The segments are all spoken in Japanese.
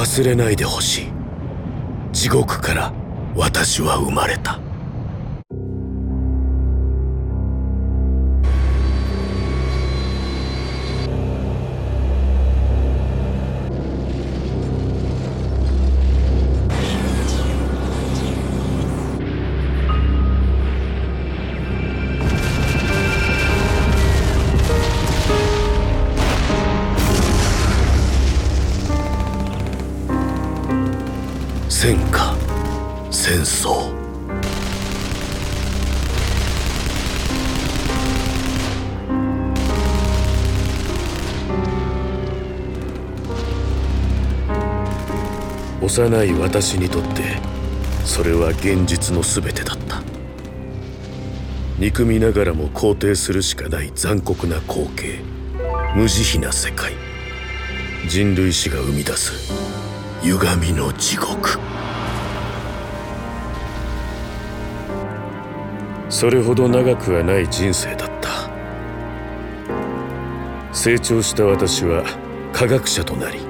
忘れないでほしい。地獄から私は生まれた。幼い私にとってそれは現実の全てだった。憎みながらも肯定するしかない残酷な光景。無慈悲な世界。人類史が生み出す。歪みの地獄。それほど長くはない人生だった。成長した私は科学者となり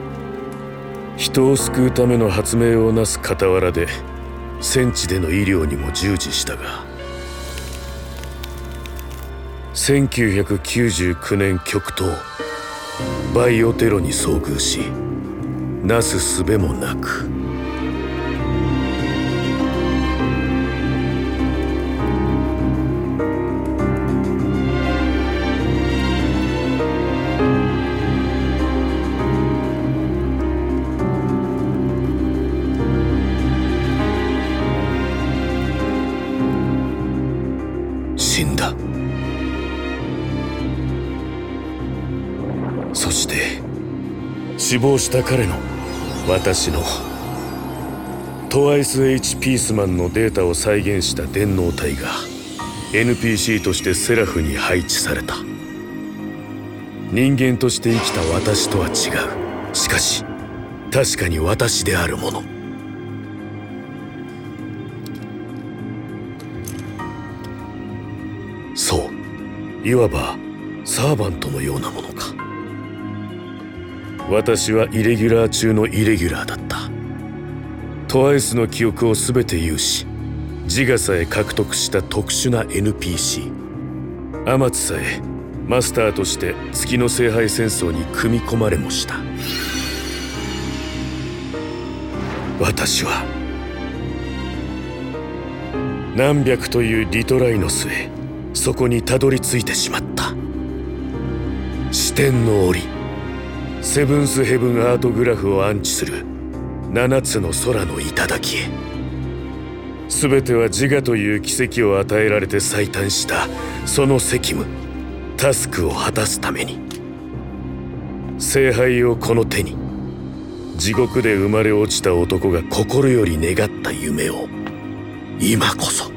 人を救うための発明をなす傍らで戦地での医療にも従事したが1999年極東バイオテロに遭遇しなすすべもなく死亡した彼の私のトワイス H ピースマンのデータを再現した電脳体が NPC としてセラフに配置された。人間として生きた私とは違う。しかし確かに私であるもの。そう。いわばサーバントのようなものか。私はイレギュラー中のイレギュラーだった。トワイスの記憶を全て有し自我さえ獲得した特殊な NPC アマツさえマスターとして月の聖杯戦争に組み込まれもした。私は何百というリトライの末そこにたどり着いてしまった。視点の檻セブンスヘブンアートグラフを安置する七つの空の頂へ。全ては自我という奇跡を与えられて最短したその責務タスクを果たすために。聖杯をこの手に地獄で生まれ落ちた男が心より願った夢を今こそ。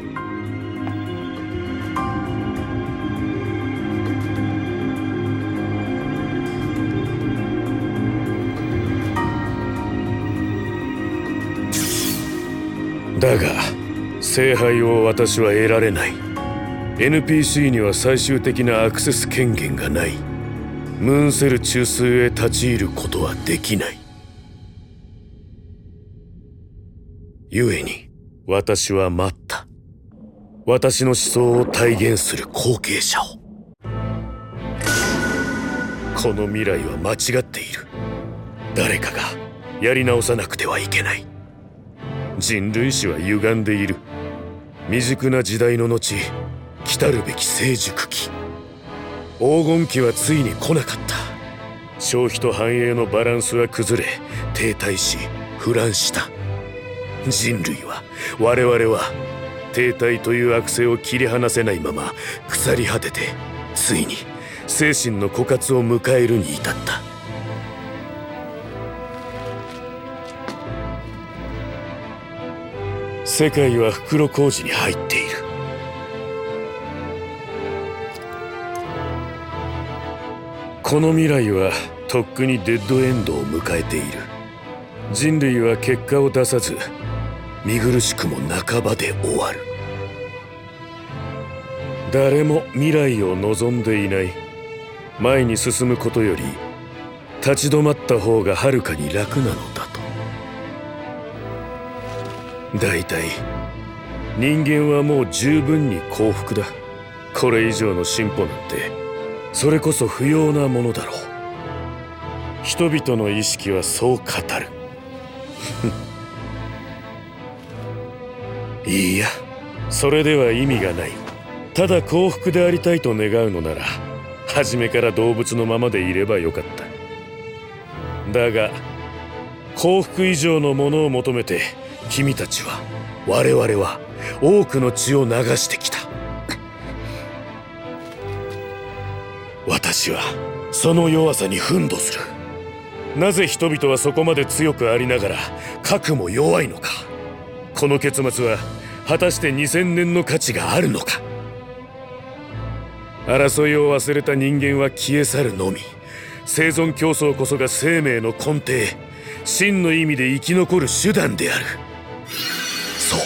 だが聖杯を私は得られない。NPC には最終的なアクセス権限がない。ムーンセル中枢へ立ち入ることはできない。故に私は待った。私の思想を体現する後継者を。この未来は間違っている。誰かがやり直さなくてはいけない。人類史は歪んでいる。未熟な時代の後来たるべき成熟期。黄金期はついに来なかった。消費と繁栄のバランスは崩れ停滞し腐乱した。人類は我々は停滞という悪性を切り離せないまま腐り果ててついに精神の枯渇を迎えるに至った。世界は袋小路に入っている。この未来はとっくにデッドエンドを迎えている。人類は結果を出さず見苦しくも半ばで終わる。誰も未来を望んでいない。前に進むことより立ち止まった方がはるかに楽なの。大体。人間はもう十分に幸福だ。これ以上の進歩なんてそれこそ不要なものだろう。人々の意識はそう語る。いいや。それでは意味がない。ただ幸福でありたいと願うのなら初めから動物のままでいればよかった。だが幸福以上のものを求めて君たちは我々は多くの血を流してきた。私はその弱さに憤怒する。なぜ人々はそこまで強くありながら核も弱いのか。この結末は果たして2000年の価値があるのか。争いを忘れた人間は消え去るのみ。生存競争こそが生命の根底。真の意味で生き残る手段である。そう。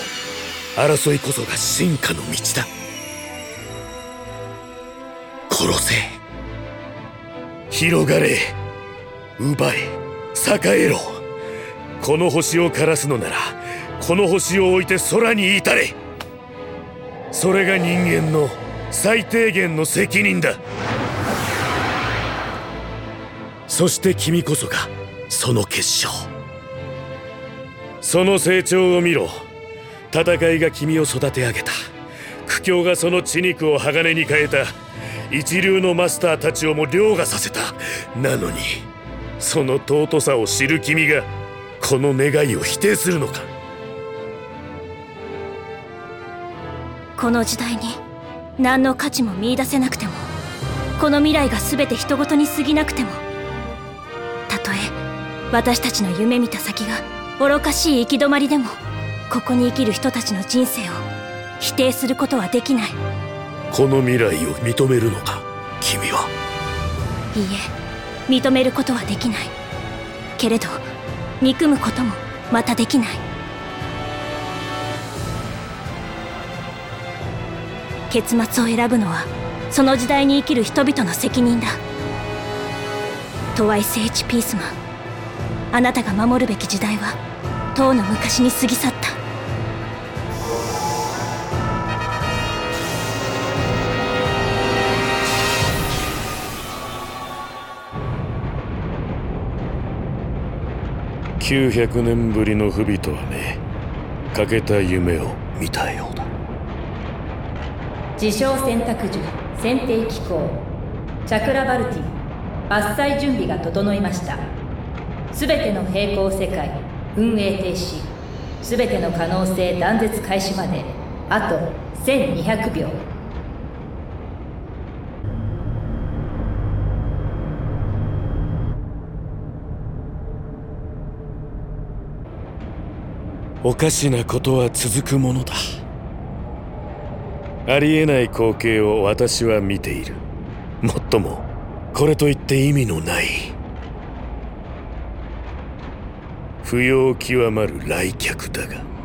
争いこそが進化の道だ。殺せ。広がれ。奪え。栄えろ。この星を枯らすのならこの星を置いて空に至れ。それが人間の最低限の責任だ。そして君こそがその結晶。その成長を見ろ。戦いが君を育て上げた。苦境がその血肉を鋼に変えた。一流のマスターたちをも凌駕させた。なのにその尊さを知る君がこの願いを否定するのか。この時代に何の価値も見いだせなくてもこの未来が全て人事に過ぎなくてもたとえ私たちの夢見た先が愚かしい行き止まりでもここに生きる人たちの人生を否定することはできない。この未来を認めるのか君は。いいえ認めることはできない。けれど憎むこともまたできない。結末を選ぶのはその時代に生きる人々の責任だ。トワイス・エイチ・ピースマン。あなたが守るべき時代はとうの昔に過ぎ去っ900年ぶりの不備とはね欠けた夢を見たようだ。自称選択樹選定機構チャクラバルティ伐採準備が整いました。すべての平行世界運営停止すべての可能性断絶開始まであと1200秒。おかしなことは続くものだ。ありえない光景を私は見ている。もっともこれといって意味のない。不要極まる来客だが。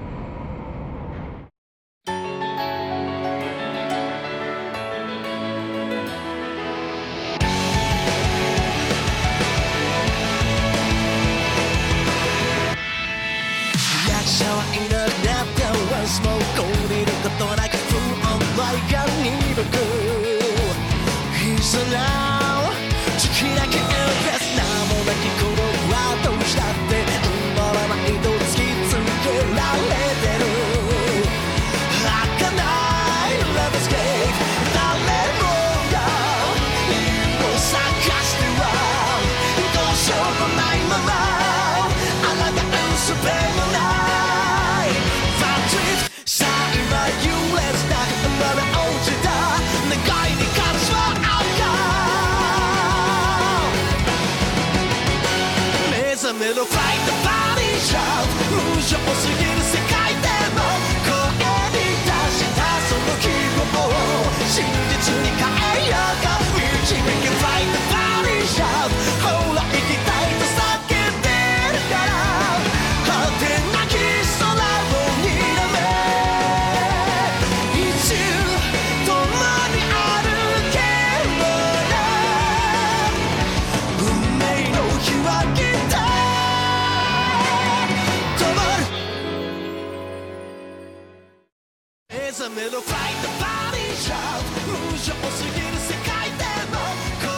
覚めろファイトバディシャウト無情すぎる世界でも声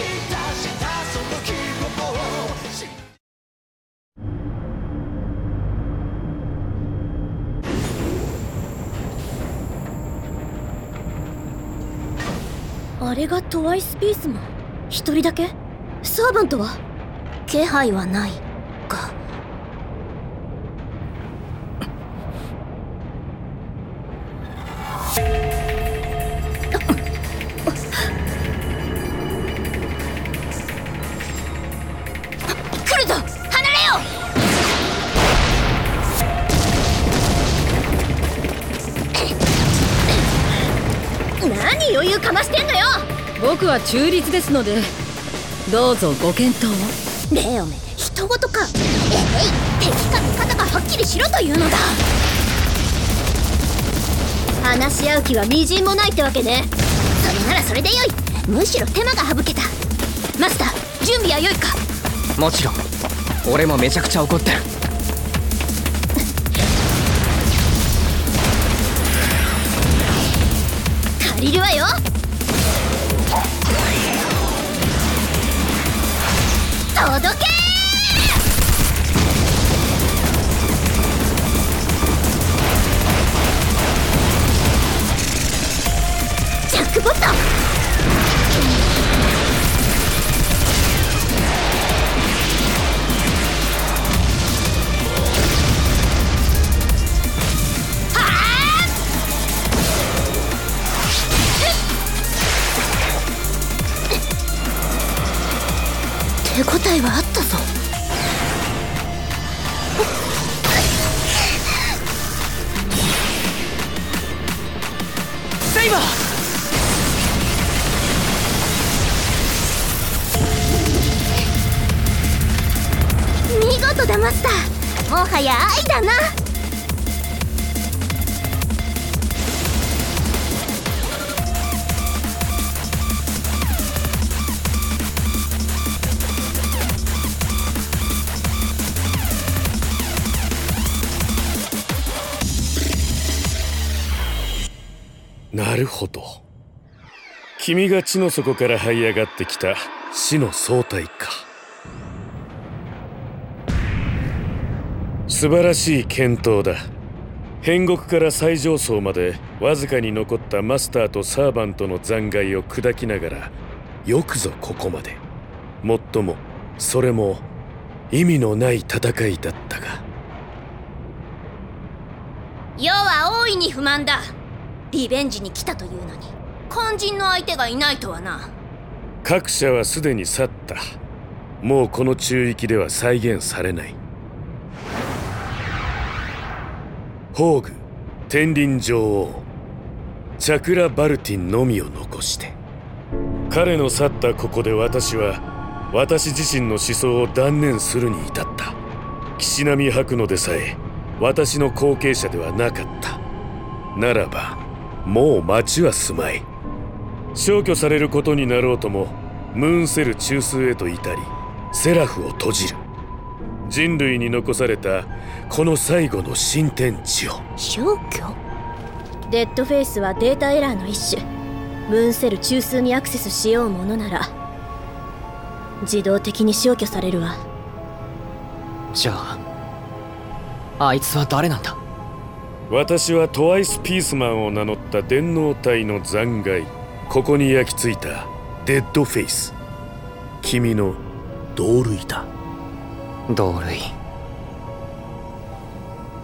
に出したその希望を。あれがトワイスピースマン一人だけ？サーバントは？気配はない。僕は中立ですのでどうぞご検討を。レオメ人事か。えい敵か味方かはっきりしろというのだ。話し合う気はみじんもないってわけね。それならそれでよい。むしろ手間が省けた。マスター準備はよいか。もちろん。俺もめちゃくちゃ怒ってる。借りるわよ届けるほど。君が地の底から這い上がってきた死の総体か。素晴らしい健闘だ。変国から最上層までわずかに残ったマスターとサーバントの残骸を砕きながらよくぞここまで。もっともそれも意味のない戦いだったが。世は大いに不満だ。リベンジに来たというのに肝心の相手がいないとはな。各社はすでに去った。もうこの中域では再現されない。ホーグ天輪女王。チャクラ・バルティンのみを残して。彼の去ったここで私は私自身の思想を断念するに至った。岸波吐くのでさえ私の後継者ではなかった。ならばもう町は住まい。消去されることになろうともムーンセル中枢へと至りセラフを閉じる。人類に残されたこの最後の新天地を。消去？デッドフェイスはデータエラーの一種。ムーンセル中枢にアクセスしようものなら自動的に消去されるわ。じゃああいつは誰なんだ？私はトワイスピースマンを名乗った電脳体の残骸。ここに焼き付いたデッドフェイス。君の同類だ。同類。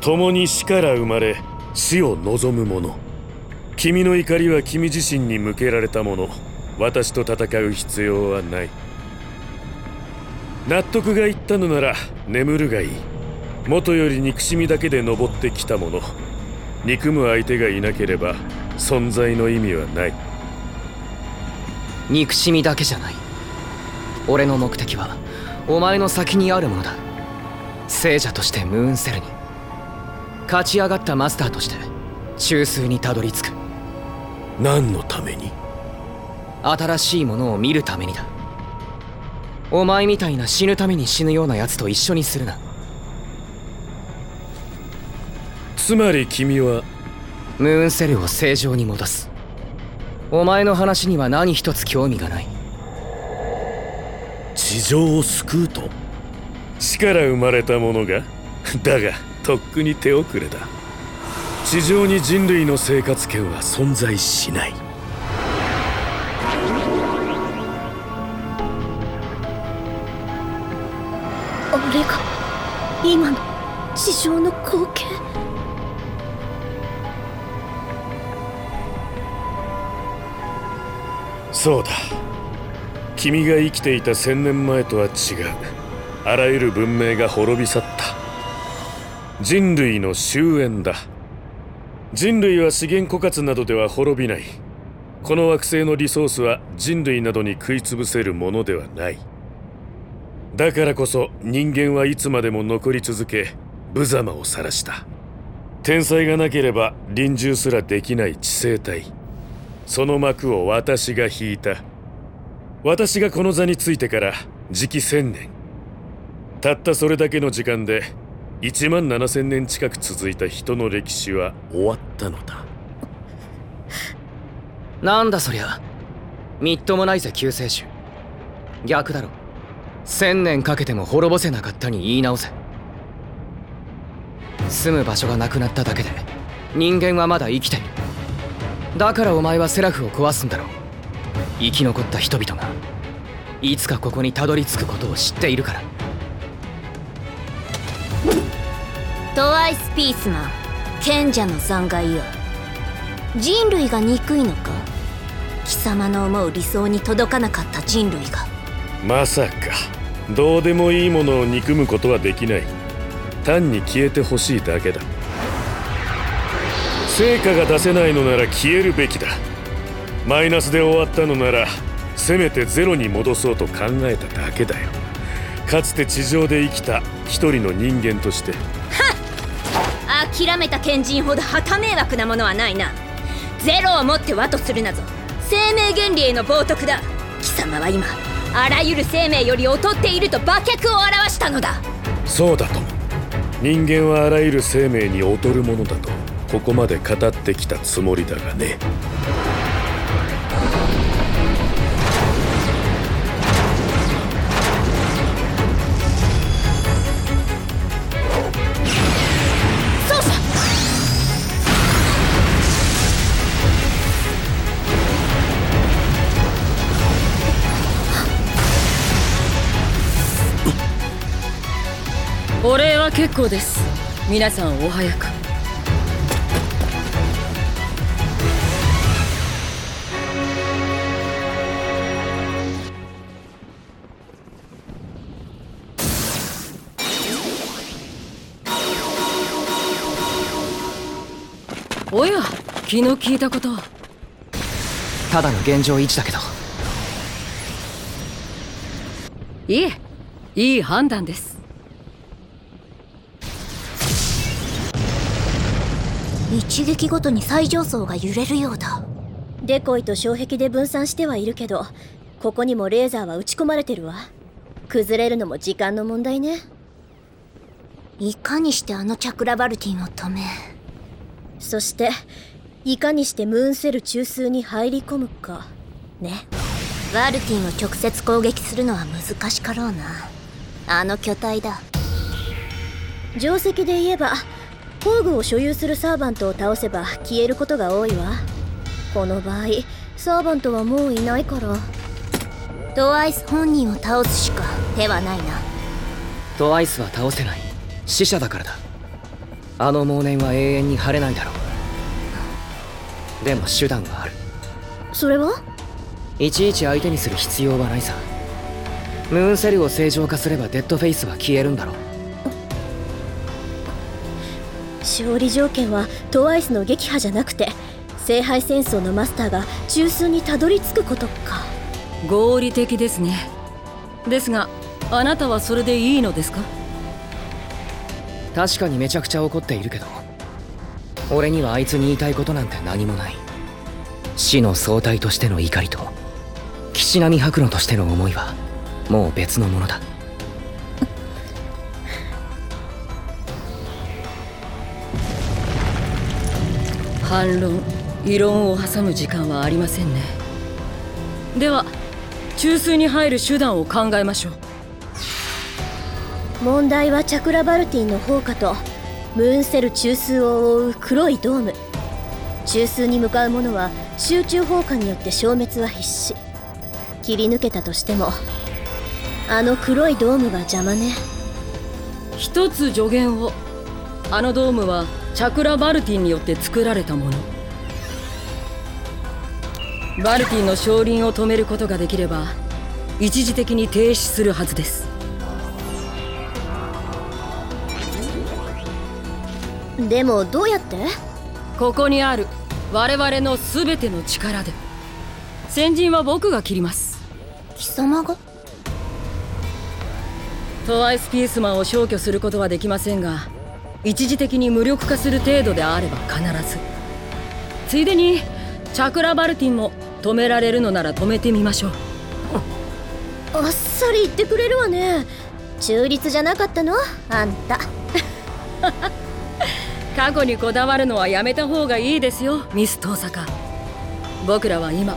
共に死から生まれ死を望む者。君の怒りは君自身に向けられたもの。私と戦う必要はない。納得がいったのなら眠るがいい。元より憎しみだけで登ってきたもの憎む相手がいなければ存在の意味はない。憎しみだけじゃない。俺の目的はお前の先にあるものだ。聖者としてムーンセルに。勝ち上がったマスターとして中枢にたどり着く。何のために？新しいものを見るためにだ。お前みたいな死ぬために死ぬような奴と一緒にするなつまり君は。ムーンセルを正常に戻す。お前の話には何一つ興味がない。地上を救うと？死から生まれたものが？だがとっくに手遅れだ。地上に人類の生活圏は存在しない。あれが今の地上の光景？そうだ。君が生きていた千年前とは違う。あらゆる文明が滅び去った。人類の終焉だ。人類は資源枯渇などでは滅びない。この惑星のリソースは人類などに食いつぶせるものではない。だからこそ人間はいつまでも残り続け無様を晒した。天才がなければ臨終すらできない地生体。その幕を私が引いた。私がこの座についてから時期千年。たったそれだけの時間で1万7000年近く続いた人の歴史は終わったのだ。なんだそりゃ。みっともないぜ救世主。逆だろ。千年かけても滅ぼせなかったに言い直せ。住む場所がなくなっただけで人間はまだ生きている。だからお前はセラフを壊すんだろう。生き残った人々がいつかここにたどり着くことを知っているから。トワイスピースマン賢者の残骸よ。人類が憎いのか？貴様の思う理想に届かなかった人類が。まさかどうでもいいものを憎むことはできない。単に消えてほしいだけだ成果が出せないのなら消えるべきだ。マイナスで終わったのならせめてゼロに戻そうと考えただけだよ。かつて地上で生きた一人の人間として。諦めた賢人ほど旗迷惑なものはないな。ゼロをもって和とするなぞ。生命原理への冒涜だ。貴様は今あらゆる生命より劣っていると馬脚を表したのだ。そうだと。も人間はあらゆる生命に劣るものだとここまで語ってきたつもりだがね。お礼は結構です。皆さんお早く。気の利いたこと。ただの現状維持だけど。いえいい判断です。一撃ごとに最上層が揺れるようだ。デコイと障壁で分散してはいるけどここにもレーザーは打ち込まれてるわ。崩れるのも時間の問題ね。いかにしてあのチャクラバルティンを止め。そしていかにしてムーンセル中枢に入り込むか。ね。バルティンを直接攻撃するのは難しかろうな。あの巨体だ。定石で言えば工具を所有するサーバントを倒せば消えることが多いわ。この場合サーバントはもういないから。トワイス本人を倒すしか手はないな。トワイスは倒せない。死者だからだ。あの妄念は永遠に晴れないだろう。でも手段はある。それは？いちいち相手にする必要はないさ。ムーンセルを正常化すればデッドフェイスは消えるんだろう。勝利条件はトワイスの撃破じゃなくて聖杯戦争のマスターが中枢にたどり着くことか。合理的ですね。ですがあなたはそれでいいのですか？確かにめちゃくちゃ怒っているけど俺にはあいつに言いたいことなんて何もない。死の総体としての怒りと岸波白野としての思いはもう別のものだ。反論異論を挟む時間はありませんね。では中枢に入る手段を考えましょう。問題はチャクラバルティンの砲火とムーンセル中枢を覆う黒いドーム。中枢に向かう者は集中砲火によって消滅は必至。切り抜けたとしてもあの黒いドームが邪魔ね。一つ助言を。あのドームはチャクラバルティンによって作られたもの。バルティンの昇輪を止めることができれば一時的に停止するはずです。でもどうやって？ここにある我々の全ての力で。先陣は僕が切ります。貴様が？トワイスピースマンを消去することはできませんが一時的に無力化する程度であれば必ず。ついでにチャクラバルティンも止められるのなら止めてみましょう。あっさり言ってくれるわね。中立じゃなかったの？あんた 過去にこだわるのはやめた方がいいですよ。ミス遠坂僕らは今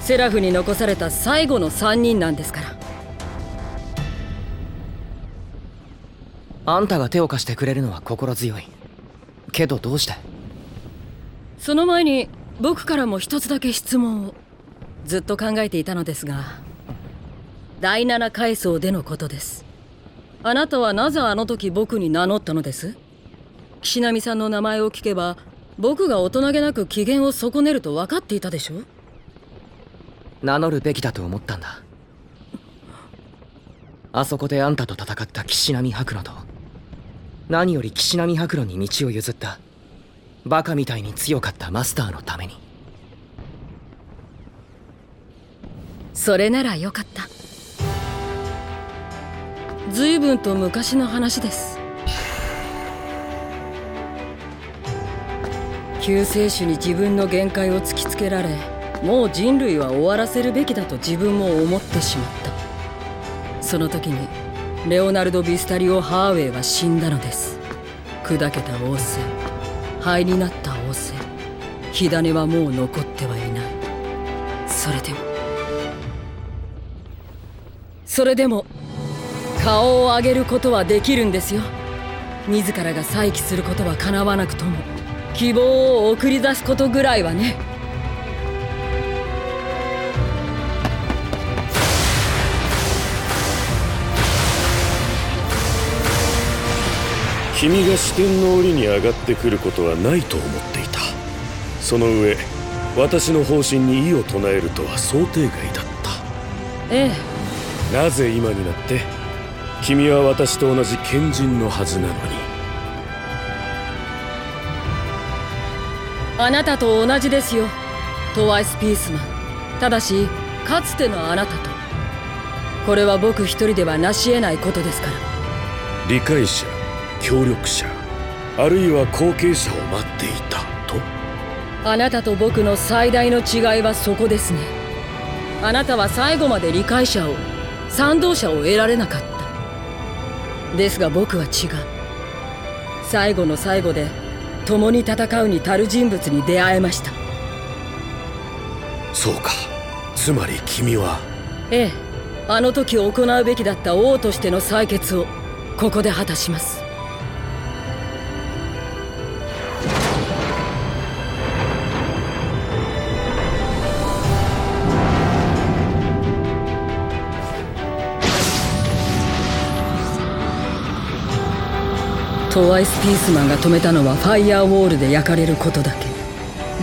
セラフに残された最後の3人なんですから。あんたが手を貸してくれるのは心強い。けどどうして？その前に僕からも一つだけ質問を。ずっと考えていたのですが。第七階層でのことです。あなたはなぜあの時僕に名乗ったのです？岸波さんの名前を聞けば僕が大人げなく機嫌を損ねると分かっていたでしょ？名乗るべきだと思ったんだ。あそこであんたと戦った岸波白野と何より岸波白露に道を譲ったバカみたいに強かったマスターのために。それならよかった。随分と昔の話です救世主に自分の限界を突きつけられもう人類は終わらせるべきだと自分も思ってしまった。その時にレオナルド・ビスタリオ・ハーウェイは死んだのです。砕けた王政灰になった王政火種はもう残ってはいない。それでもそれでも顔を上げることはできるんですよ。自らが再起することはかなわなくとも。希望を送り出すことぐらいはね。君が四天王里に上がってくることはないと思っていた。その上私の方針に異を唱えるとは想定外だった。ええ。なぜ今になって君は私と同じ賢人のはずなのにあなたと同じですよ。トワイスピースマン。ただしかつてのあなたと。これは僕一人では成し得ないことですから。理解者協力者あるいは後継者を待っていたと。あなたと僕の最大の違いはそこですね。あなたは最後まで理解者を賛同者を得られなかった。ですが僕は違う。最後の最後で共に戦うに足る人物に出会えました。そうか。つまり君は。ええ。あの時行うべきだった王としての採決をここで果たしますトワイスピースマンが止めたのはファイヤーウォールで焼かれることだけ。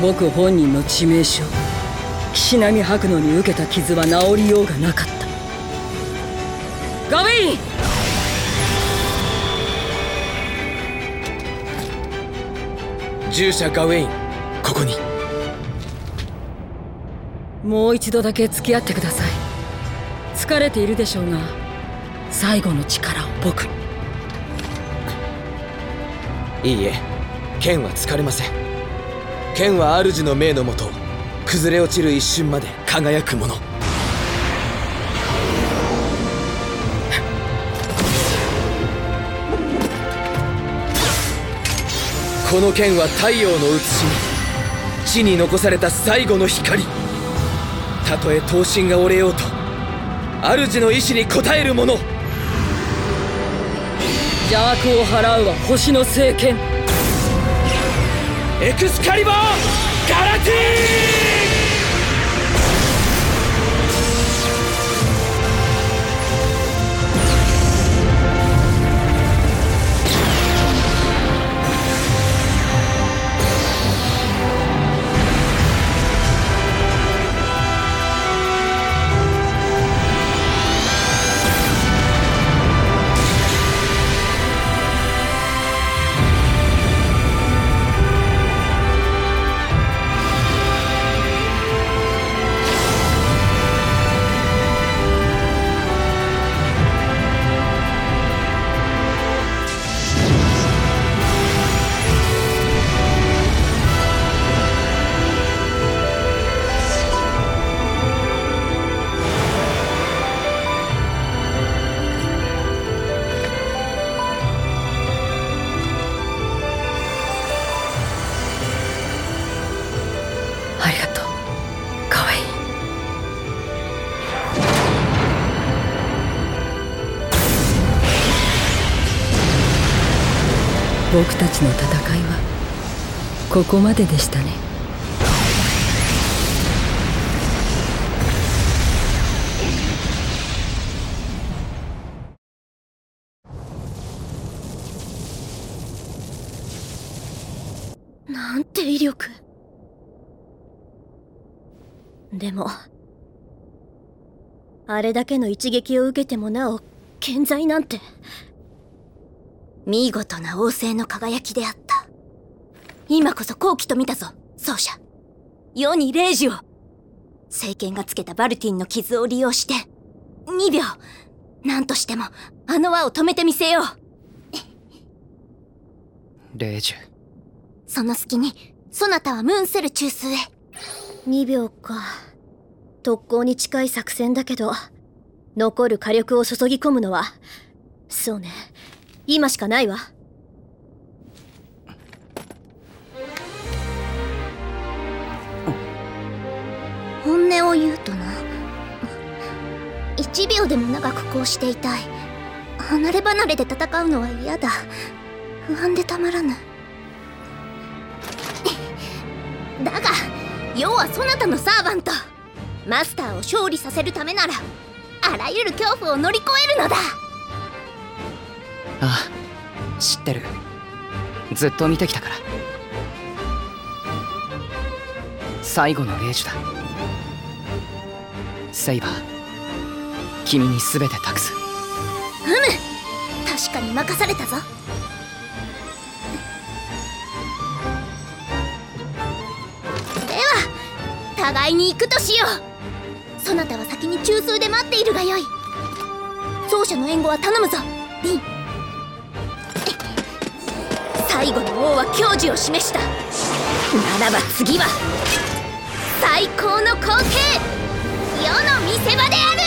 僕本人の致命傷。岸波白野に受けた傷は治りようがなかった。ガウェイン！従者ガウェイン。ここに。もう一度だけ付き合ってください。疲れているでしょうが最後の力を僕にいいえ剣は疲れません。剣は主の命のもと崩れ落ちる一瞬まで輝くもの。この剣は太陽の写しに地に残された最後の光。たとえ刀身が折れようと主の意志に応える者邪悪を払うは星の聖剣。エクスカリバーガラティ僕たちの戦いはここまででしたね。なんて威力。でもあれだけの一撃を受けてもなお健在なんて。見事な王政の輝きであった。今こそ好機と見たぞ奏者。世に霊樹を。政権がつけたバルティンの傷を利用して2秒。何としてもあの輪を止めてみせよう。レイジュその隙にソナタはムーンセル中枢へ。2秒か。特攻に近い作戦だけど残る火力を注ぎ込むのはそうね今しかないわ。本音を言うとな。1秒でも長くこうしていたい。離れ離れで戦うのは嫌だ。不安でたまらぬ。だが要はそなたのサーバント。マスターを勝利させるためならあらゆる恐怖を乗り越えるのだ。ああ知ってる。ずっと見てきたから。最後の霊樹だ。セイバー君に全て託す。うむ。確かに任されたぞ。では互いに行くとしよう。そなたは先に中枢で待っているがよい。奏者の援護は頼むぞ。リン。最後の王は矜持を示した。ならば次は最高の光景。世の見せ場である。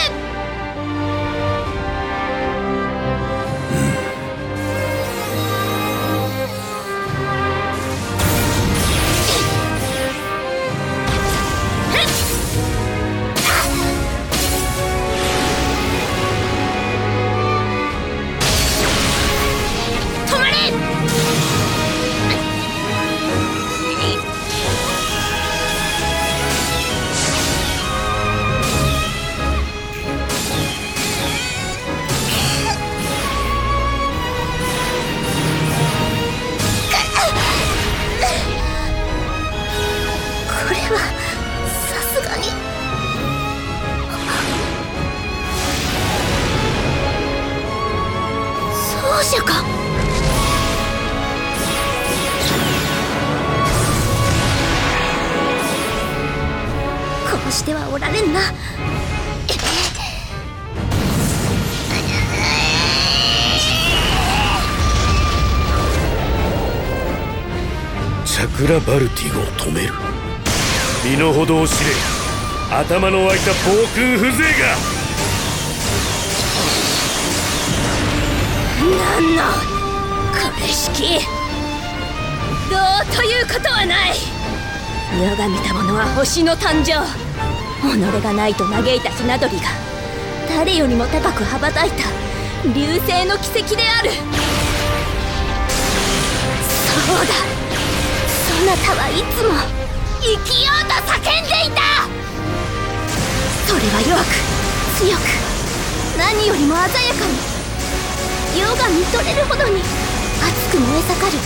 こうしてはおられんな。チャクラバルティゴを止める。身の程を知れ。頭の湧いた暴君風情が。なんのこれしきどうということはない。世が見たものは星の誕生己がないと嘆いた船鳥が誰よりも高く羽ばたいた流星の奇跡である。そうだ。そなたはいつも生きようと叫んでいた。それは弱く強く何よりも鮮やかに世が見とれるほどに熱く燃え盛る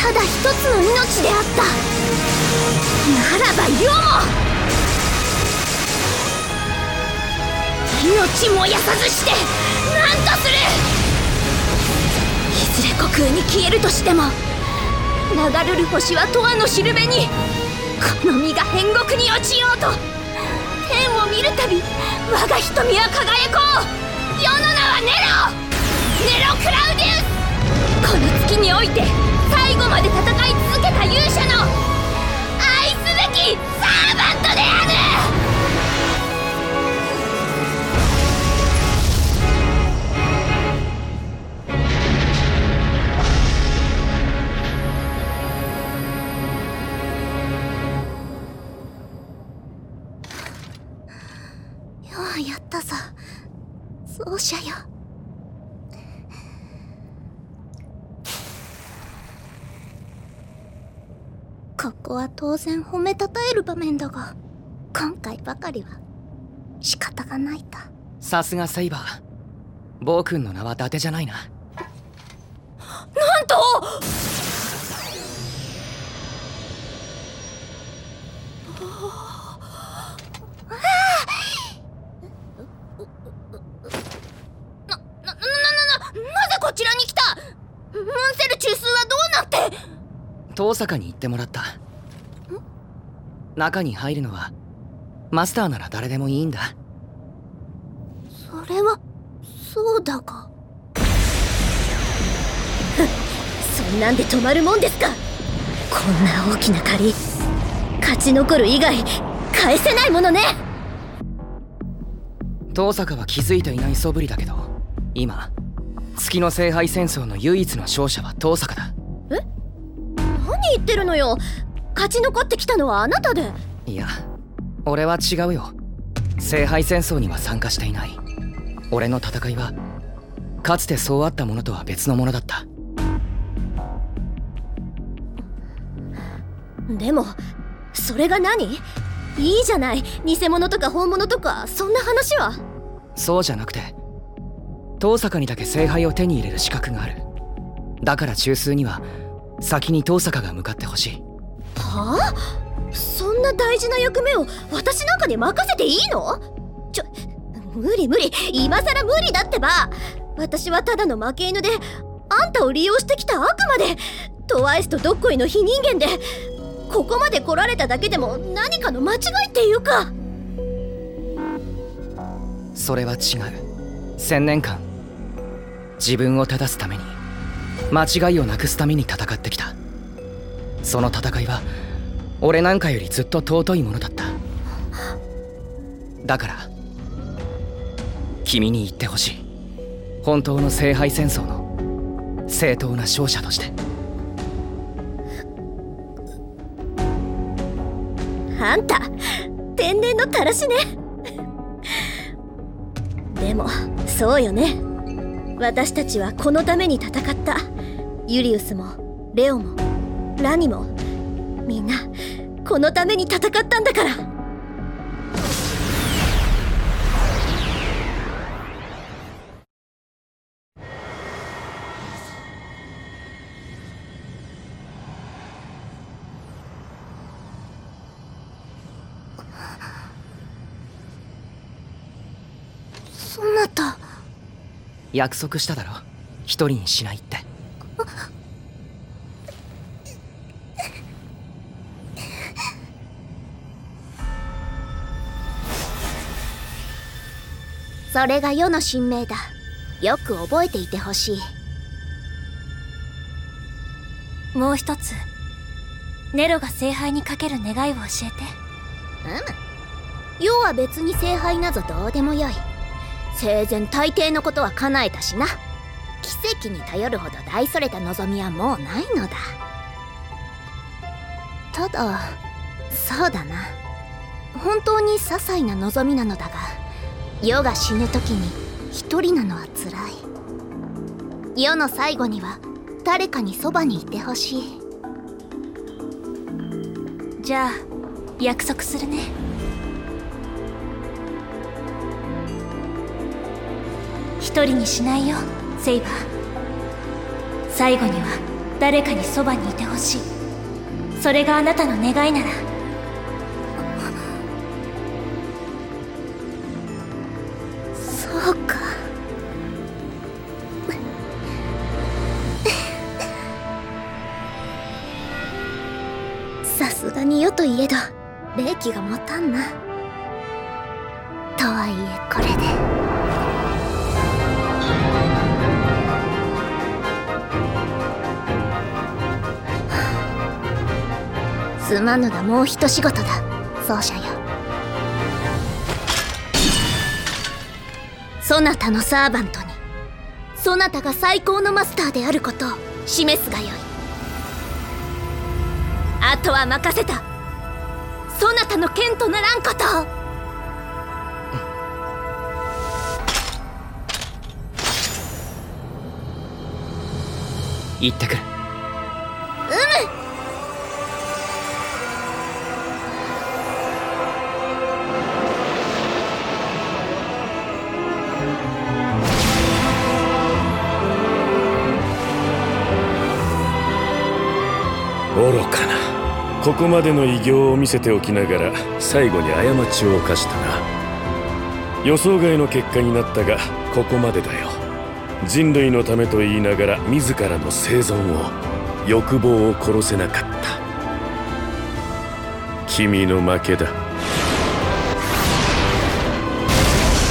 ただ一つの命であった。ならば世も命燃やさずして何とする！いずれ虚空に消えるとしても流るる星は永遠のしるべにこの身が変国に落ちようと天を見るたび我が瞳は輝こう！世の名はネロ！ネロ・クラウディウス！この月において最後まで戦い続けた勇者のだが今回ばかりは仕方がないとさすがセイバー。暴君の名は伊達じゃないな。なんと！な、な、な、な、な、な、なぜこちらに来た？ムンセル中枢はどうなって？遠坂に行ってもらった中に入るのはマスターなら誰でもいいんだ。それはそうだが。そんなんで止まるもんですか。こんな大きな借り勝ち残る以外返せないものね。遠坂は気づいていない素振りだけど今月の聖杯戦争の唯一の勝者は遠坂だ。何言ってるのよ勝ち残ってきたのはあなたで。いや俺は違うよ。聖杯戦争には参加していない。俺の戦いはかつてそうあったものとは別のものだった。でもそれが何？いいじゃない。偽物とか本物とかそんな話は？そうじゃなくて遠坂にだけ聖杯を手に入れる資格がある。だから中枢には先に遠坂が向かってほしいはあ？そんな大事な役目を私なんかに任せていいの？ちょ無理無理。今さら無理だってば。私はただの負け犬であんたを利用してきた悪魔で。トワイスとドッコイの非人間で。ここまで来られただけでも何かの間違いっていうか。それは違う。千年間自分を正すために間違いをなくすために戦ってきた。その戦いは俺なんかよりずっと尊いものだった。だから君に言ってほしい。本当の聖杯戦争の正当な勝者として。あんた天然のたらしね。でもそうよね。私たちはこのために戦った。ユリウスもレオも。ラニも。みんなこのために戦ったんだから。そなた。約束しただろ。一人にしないってそれが世の神明だ。よく覚えていてほしい。もう一つネロが聖杯にかける願いを教えて。うむ世は別に聖杯なぞどうでもよい。生前大抵のことは叶えたしな。奇跡に頼るほど大それた望みはもうないのだ。ただそうだな。本当に些細な望みなのだが。世が死ぬ時に一人なのはつらい。世の最後には誰かにそばにいてほしい。じゃあ約束するね。一人にしないよセイバー。最後には誰かにそばにいてほしい。それがあなたの願いなら。気が持たんな。とはいえこれで。すまぬがもう一仕事だ。奏者よ。そなたのサーバントに。そなたが最高のマスターであることを示すがよい。あとは任せた。そなたの剣とならんこと。行ってくる。ここまでの偉業を見せておきながら最後に過ちを犯したな。予想外の結果になったがここまでだよ。人類のためと言いながら自らの生存を欲望を殺せなかった。君の負けだ。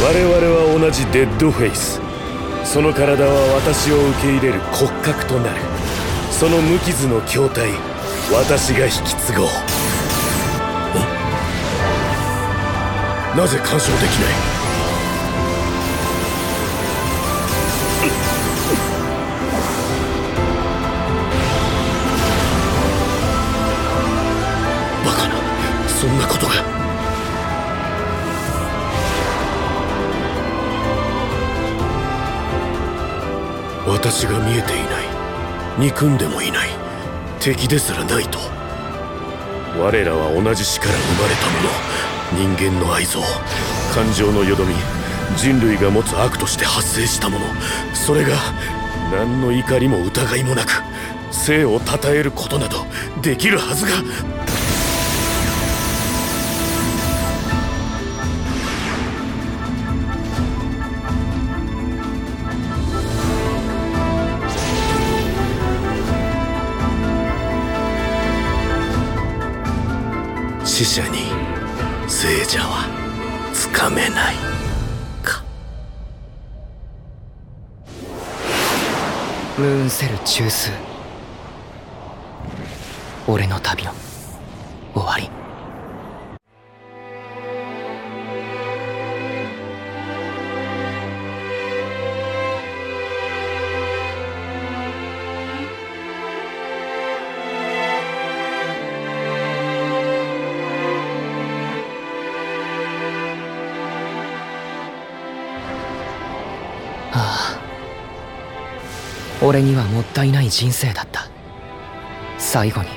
我々は同じデッドフェイス。その体は私を受け入れる骨格となる。その無傷の筐体。私が引き継ごう。なぜ干渉できない？バカな。そんなことが。私が見えていない。憎んでもいない。敵ですらないと。我らは同じ死から生まれたもの。人間の愛憎。感情のよどみ。人類が持つ悪として発生したもの。それが何の怒りも疑いもなく生を称えることなどできるはずが。死者に聖者はつかめない。か。ムーンセル中枢。俺の旅の終わり。俺にはもったいない人生だった。最後に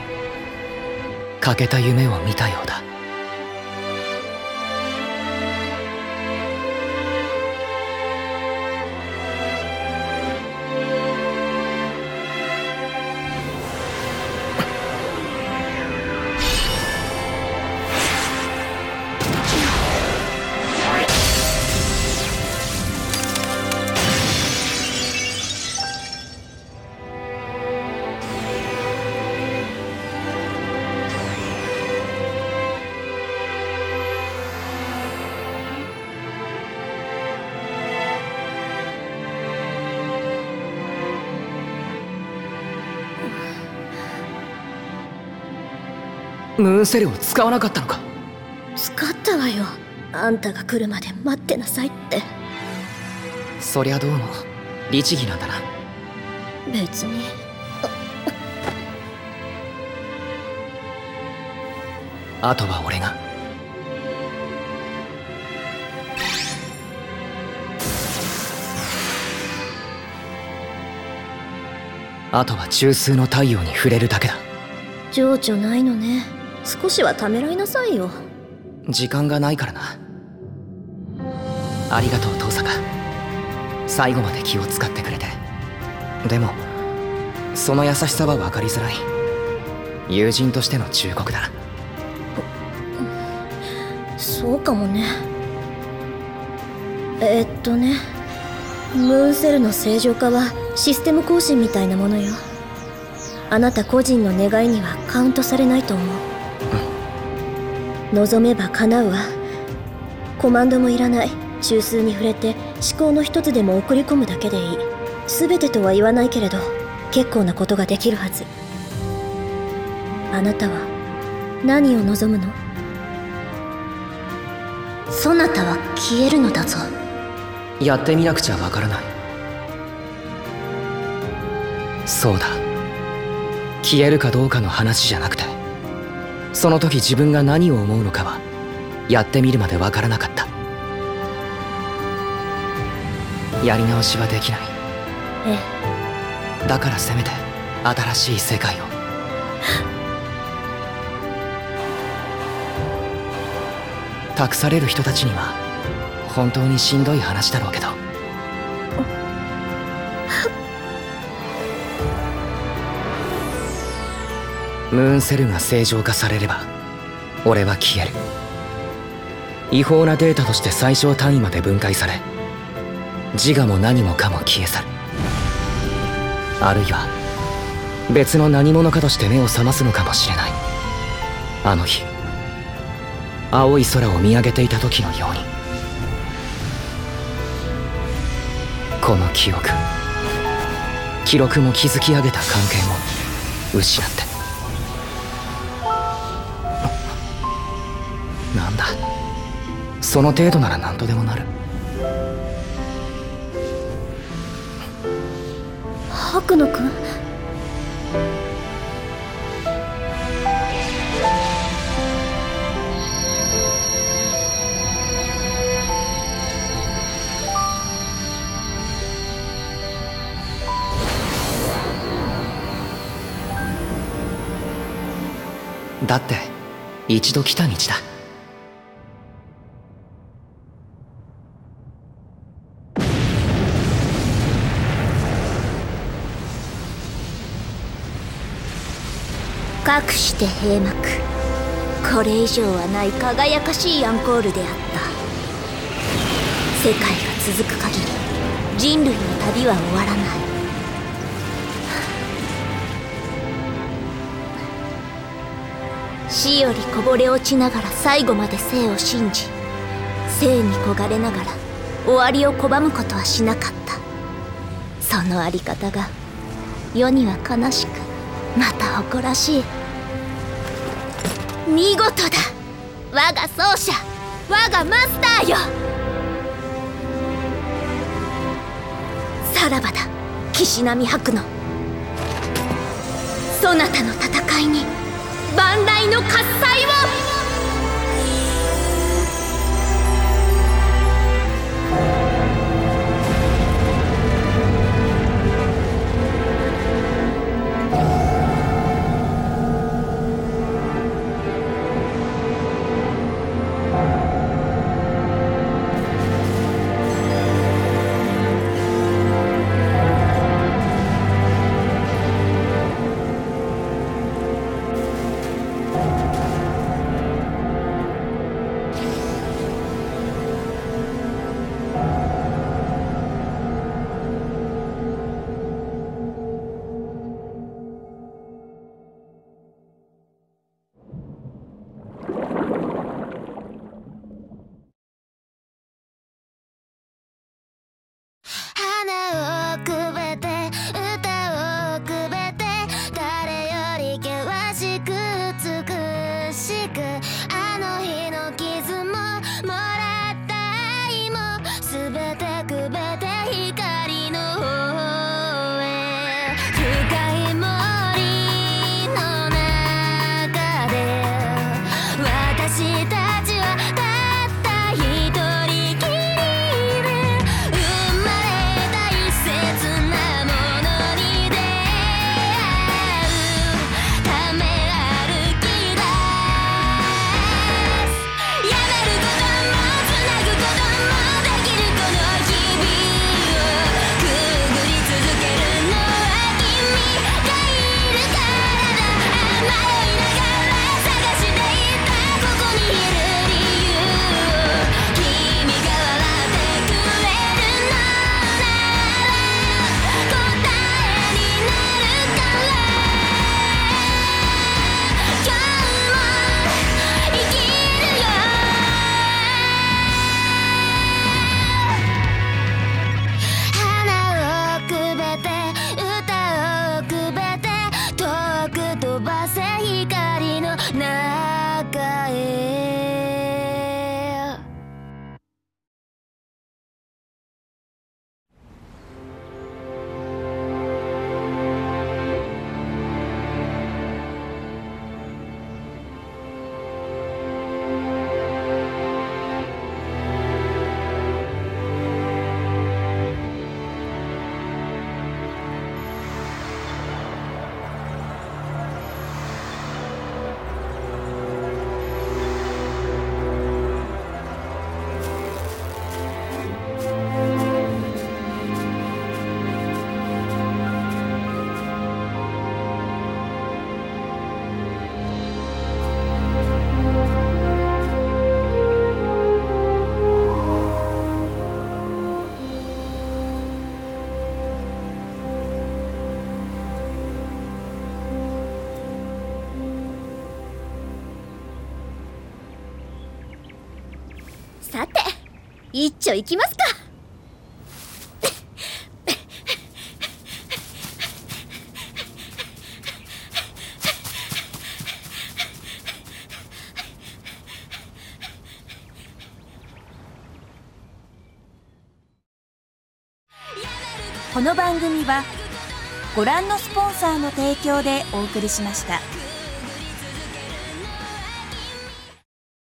欠けた夢を見たようだ。ーンセルを使わなかったのか使ったわよあんたが来るまで待ってなさいってそりゃどうも律儀なんだな別にあとは俺があとは中枢の太陽に触れるだけだ情緒ないのね少しはためらいなさいよ。時間がないからな。ありがとう遠坂。最後まで気を使ってくれて。でもその優しさは分かりづらい。友人としての忠告だ。そうかもね。えっとね。ムーンセルの正常化はシステム更新みたいなものよ。あなた個人の願いにはカウントされないと思う、望めば叶うわ。コマンドもいらない。中枢に触れて思考の一つでも送り込むだけでいい。全てとは言わないけれど結構なことができるはず。あなたは何を望むの？そなたは消えるのだぞ。やってみなくちゃわからない。そうだ。消えるかどうかの話じゃなくてその時自分が何を思うのかはやってみるまでわからなかった。やり直しはできない。ええ。だからせめて新しい世界を。託される人たちには本当にしんどい話だろうけどムーンセルが正常化されれば俺は消える。違法なデータとして最小単位まで分解され自我も何もかも消え去る。あるいは別の何者かとして目を覚ますのかもしれない。あの日青い空を見上げていた時のように。この記憶記録も築き上げた関係も失って。その程度なら何とでもなる。白野くん？だって一度来た道だて閉幕。これ以上はない輝かしいアンコールであった。世界が続く限り人類の旅は終わらない。死よりこぼれ落ちながら最後まで生を信じ生に焦がれながら終わりを拒むことはしなかった。そのあり方が世には悲しくまた誇らしい。見事だ。我が奏者我がマスターよ。さらばだ。騎士並み白の。そなたの戦いに万来の喝采を。一丁いきますかこの番組はご覧のスポンサーの提供でお送りしました。